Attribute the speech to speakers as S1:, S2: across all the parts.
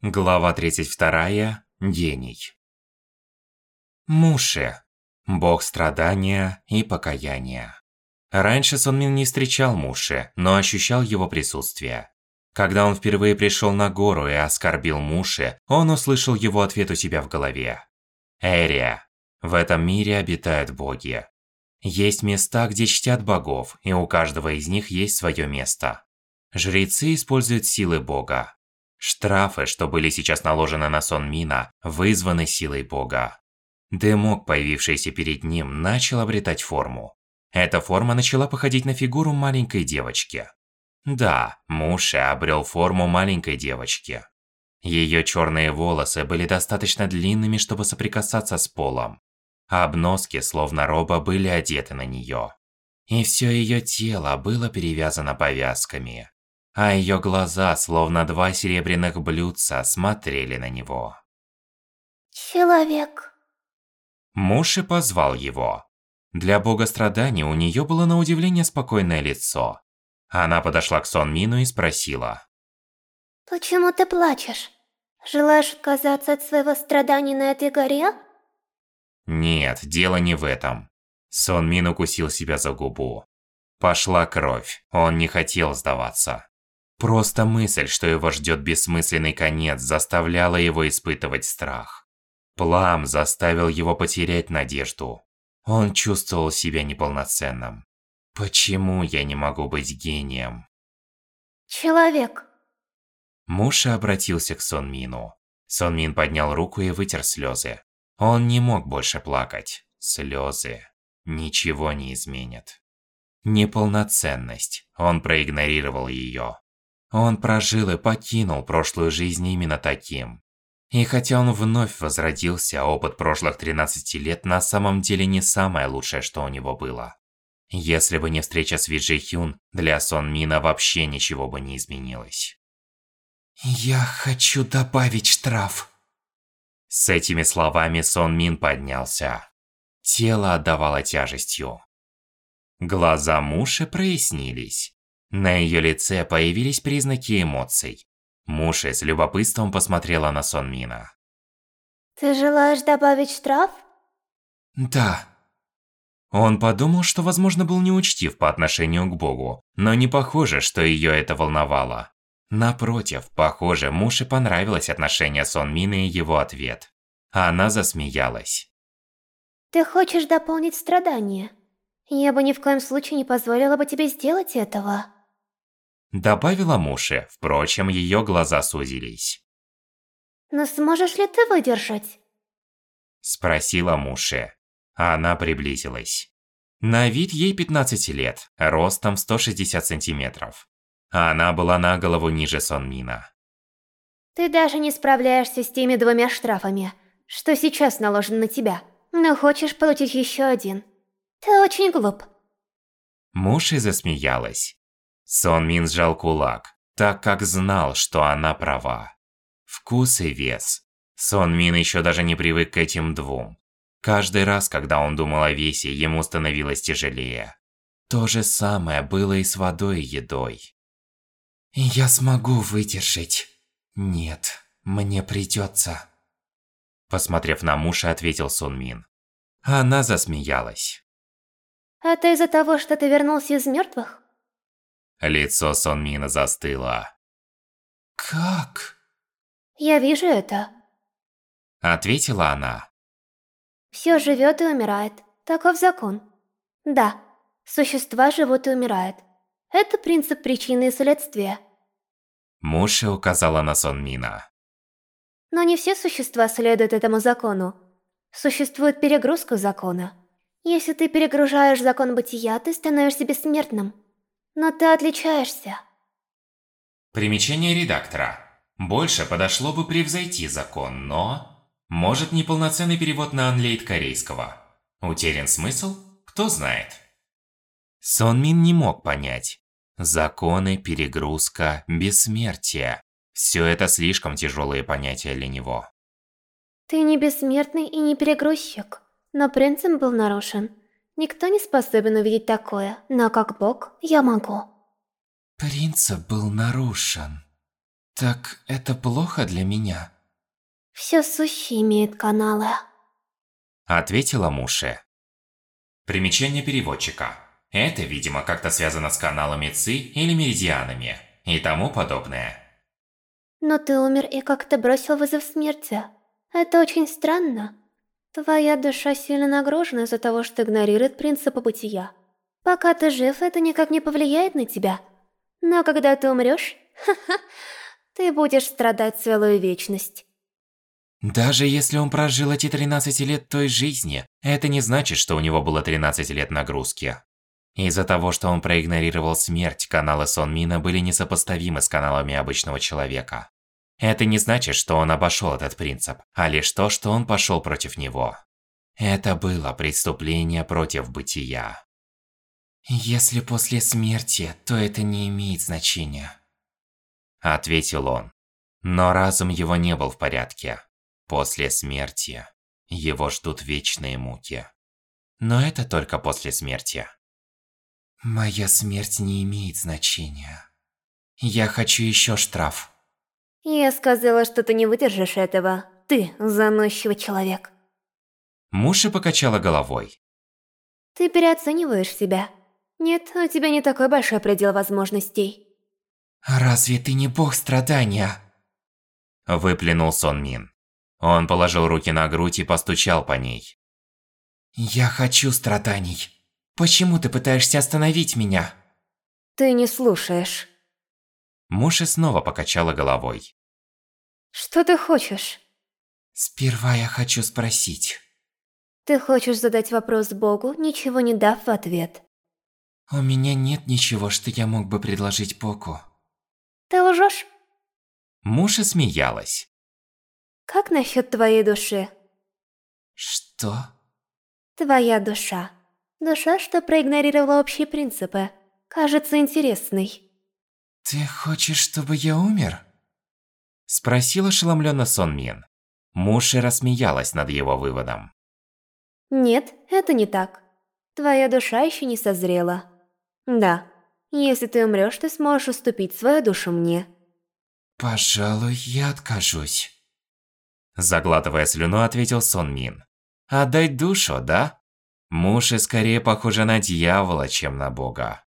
S1: Глава 32. Гений. Муши. Бог страдания и покаяния. Раньше Сонмин не встречал Муши, но ощущал его присутствие. Когда он впервые пришел на гору и оскорбил Муши, он услышал его ответ у себя в голове. Эрия. В этом мире обитают боги. Есть места, где чтят богов, и у каждого из них есть свое место. Жрецы используют силы бога. Штрафы, что были сейчас наложены на Сон Мина, вызваны силой бога. Дымок, появившийся перед ним, начал обретать форму. Эта форма начала походить на фигуру маленькой девочки. Да, Муши обрел форму маленькой девочки. Ее черные волосы были достаточно длинными, чтобы соприкасаться с полом. А обноски, словно роба, были одеты на нее. И все ее тело было перевязано повязками а ее глаза, словно два серебряных блюдца, смотрели на него.
S2: Человек.
S1: Муши позвал его. Для бога страданий у нее было на удивление спокойное лицо. Она подошла к Сон Мину и спросила.
S2: Почему ты плачешь? Желаешь отказаться от своего страдания на этой горе?
S1: Нет, дело не в этом. Сон Мин укусил себя за губу. Пошла кровь, он не хотел сдаваться. Просто мысль, что его ждет бессмысленный конец, заставляла его испытывать страх. Плам заставил его потерять надежду. Он чувствовал себя неполноценным. Почему я не могу быть гением?
S2: Человек.
S1: Муша обратился к Сон Мину. Сон Мин поднял руку и вытер слезы. Он не мог больше плакать. Слезы ничего не изменят. Неполноценность. Он проигнорировал ее. Он прожил и покинул прошлую жизнь именно таким. И хотя он вновь возродился, опыт прошлых 13 лет на самом деле не самое лучшее, что у него было. Если бы не встреча с Виджи Хюн, для Сон Мина вообще ничего бы не изменилось.
S3: «Я хочу добавить штраф».
S1: С этими словами Сон Мин поднялся. Тело отдавало тяжестью. Глаза Муши прояснились. На ее лице появились признаки эмоций. Муши с любопытством посмотрела на Сон Мина.
S2: Ты желаешь добавить штраф?
S3: Да.
S1: Он подумал, что, возможно, был неучтив по отношению к Богу, но не похоже, что ее это волновало. Напротив, похоже, Муши понравилось отношение Сон Мина и его ответ. Она засмеялась.
S2: Ты хочешь дополнить страдания? Я бы ни в коем случае не позволила бы тебе сделать этого.
S1: Добавила Муши, впрочем, ее глаза сузились.
S2: Но сможешь ли ты выдержать?
S1: Спросила Муши. Она приблизилась. На вид ей 15 лет, ростом 160 сантиметров. Она была на голову ниже Сонмина.
S2: Ты даже не справляешься с теми двумя штрафами, что сейчас наложены на тебя, но хочешь получить еще один. Ты очень глуп.
S1: Муши засмеялась. Сон Мин сжал кулак, так как знал, что она права. Вкус и вес. Сон Мин еще даже не привык к этим двум. Каждый раз, когда он думал о весе, ему становилось тяжелее. То же самое было и с водой и едой.
S3: «Я смогу выдержать. Нет, мне придется».
S1: Посмотрев на мужа, ответил Сон Мин. Она засмеялась.
S2: «Это из-за того, что ты вернулся из мертвых?»
S1: Лицо Сонмина застыло.
S3: «Как?»
S2: «Я вижу это», —
S1: ответила она.
S2: «Все живет и умирает. Таков закон. Да, существа живут и умирают. Это принцип причины и следствия».
S1: Муши указала на Сонмина.
S2: Но не все существа следуют этому закону. Существует перегрузка закона. Если ты перегружаешь закон бытия, ты становишься бессмертным. Но ты отличаешься.
S1: Примечание редактора. Больше подошло бы превзойти закон, но... Может, неполноценный перевод на анлейт корейского. Утерян смысл? Кто знает. Сон Мин не мог понять. Законы, перегрузка, бессмертие. Все это слишком тяжелые понятия для него.
S2: Ты не бессмертный и не перегрузчик, но принцип был нарушен. Никто не способен увидеть такое, но как бог я могу.
S3: Принцип был нарушен. Так это плохо для меня?
S2: Все сущее имеет каналы.
S1: Ответила Муше. Примечание переводчика. Это, видимо, как-то связано с каналами ЦИ или меридианами и тому подобное.
S2: Но ты умер и как-то бросил вызов смерти. Это очень странно. Твоя душа сильно нагружена из-за того, что игнорирует принципы бытия. Пока ты жив, это никак не повлияет на тебя. Но когда ты умрешь, ты будешь страдать целую вечность.
S1: Даже если он прожил эти 13 лет той жизни, это не значит, что у него было 13 лет нагрузки. Из-за того, что он проигнорировал смерть, каналы Сон Мина были несопоставимы с каналами обычного человека. Это не значит, что он обошел этот принцип, а лишь то, что он пошел против него. Это было преступление против бытия.
S3: Если после смерти, то это не имеет значения.
S1: Ответил он. Но разум его не был в порядке. После смерти его ждут вечные муки. Но это только после смерти.
S3: Моя смерть не имеет значения. Я хочу еще штраф.
S2: Я сказала, что ты не выдержишь этого. Ты заносчивый человек.
S1: Муша покачала головой.
S2: Ты переоцениваешь себя. Нет, у тебя не такой большой предел возможностей.
S3: Разве ты не бог страдания?
S1: Выплюнул Сон Мин. Он положил руки на грудь и постучал по ней.
S3: Я хочу страданий. Почему ты пытаешься остановить меня?
S2: Ты не слушаешь.
S1: Муша снова покачала головой.
S2: Что ты хочешь?
S3: Сперва я хочу спросить.
S2: Ты хочешь задать вопрос Богу, ничего не дав в ответ.
S3: У меня нет ничего, что я мог бы предложить Богу.
S2: Ты лжешь?
S1: Муша смеялась.
S2: Как насчет твоей души?
S3: Что?
S2: Твоя душа. Душа, что проигнорировала общие принципы. Кажется интересной.
S3: Ты хочешь, чтобы я умер?
S1: Спросил ошеломленно Сон Мин. Муши рассмеялась над его выводом.
S2: Нет, это не так. Твоя душа еще не созрела. Да, если ты умрешь, ты сможешь уступить свою душу мне.
S3: Пожалуй, я откажусь.
S1: Заглатывая слюну, ответил Сон Мин. Отдать душу, да? Муши скорее похожа на дьявола, чем на бога.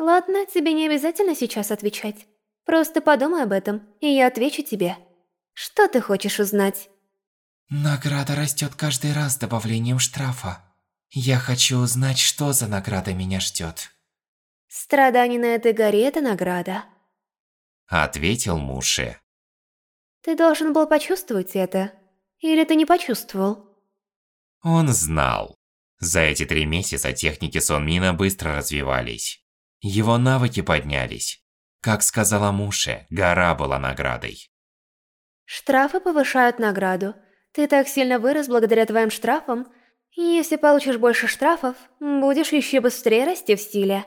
S2: Ладно, тебе не обязательно сейчас отвечать. Просто подумай об этом, и я отвечу тебе. Что ты хочешь узнать?
S3: Награда растет каждый раз с добавлением штрафа. Я хочу узнать, что за награда меня ждет.
S2: Страдание на этой горе – это награда.
S1: Ответил Муши.
S2: Ты должен был почувствовать это. Или ты не почувствовал?
S1: Он знал. За эти три месяца техники Сонмина быстро развивались. Его навыки поднялись. Как сказала Муше, гора была наградой.
S2: Штрафы повышают награду. Ты так сильно вырос благодаря твоим штрафам. Если получишь больше штрафов, будешь еще быстрее расти в стиле.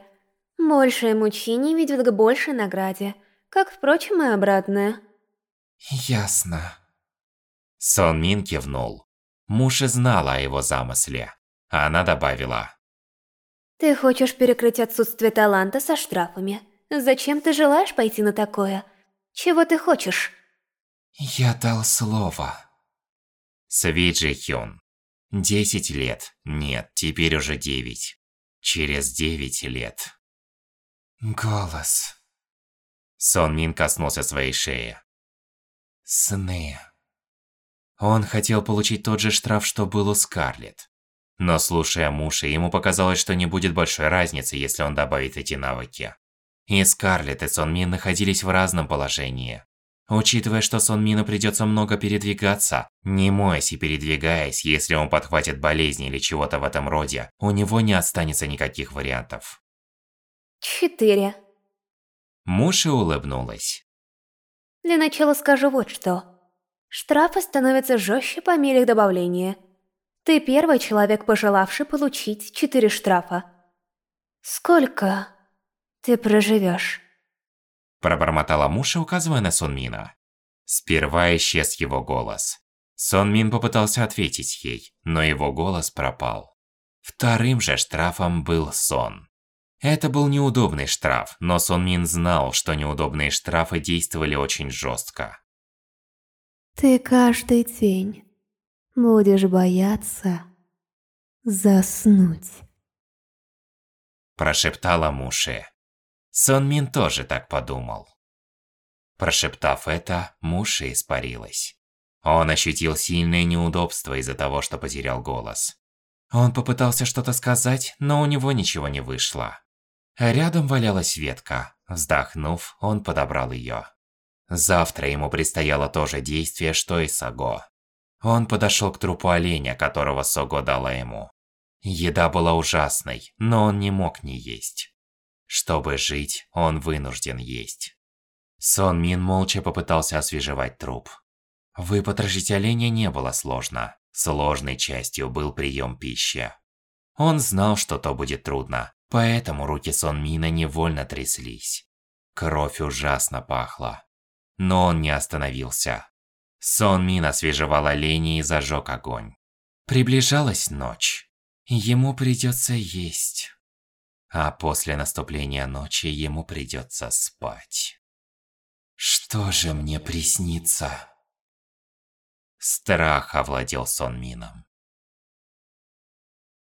S2: Большее мучение ведет к большей награде, как, впрочем, и обратное.
S3: Ясно.
S1: Сон Мин кивнул. Муша знала о его замысле. Она добавила.
S2: Ты хочешь перекрыть отсутствие таланта со штрафами. Зачем ты желаешь пойти на такое? Чего ты хочешь?
S3: Я дал слово.
S1: Свиджи Хюн. Десять лет. Нет, теперь уже девять. Через девять лет.
S3: Голос.
S1: Сон Мин коснулся своей шеи.
S3: Сны.
S1: Он хотел получить тот же штраф, что был у Скарлетт. Но слушая Муши, ему показалось, что не будет большой разницы, если он добавит эти навыки. И Скарлетт и Сон Мин находились в разном положении. Учитывая, что Сон Мину придется много передвигаться, не моясь и передвигаясь, если он подхватит болезни или чего-то в этом роде, у него не останется никаких вариантов.
S2: Четыре.
S1: Муши улыбнулась.
S2: Для начала скажу вот что. Штрафы становятся жестче по мере их добавления. Ты первый человек, пожелавший получить четыре штрафа. Сколько ты проживешь?
S1: Пробормотала Муша, указывая на Сонмина. Сперва исчез его голос. Сонмин попытался ответить ей, но его голос пропал. Вторым же штрафом был сон. Это был неудобный штраф, но Сон Мин знал, что неудобные штрафы действовали очень жестко.
S2: Ты каждый день будешь бояться заснуть.
S1: Прошептала Муши. Сон Мин тоже так подумал. Прошептав это, Муши испарилась. Он ощутил сильное неудобство из-за того, что потерял голос. Он попытался что-то сказать, но у него ничего не вышло. Рядом валялась ветка. Вздохнув, он подобрал ее. Завтра ему предстояло то же действие, что и Саго. Он подошел к трупу оленя, которого Сого дала ему. Еда была ужасной, но он не мог не есть. Чтобы жить, он вынужден есть. Сон Мин молча попытался освежевать труп. Выпотрошить оленя не было сложно. Сложной частью был прием пищи. Он знал, что то будет трудно, поэтому руки Сон Мина невольно тряслись. Кровь ужасно пахла. Но он не остановился. Сон Мин освежевал оленя и зажег огонь. Приближалась ночь. Ему придется есть. А после наступления ночи ему придется спать. Что же мне приснится? Страх овладел Сон Мином.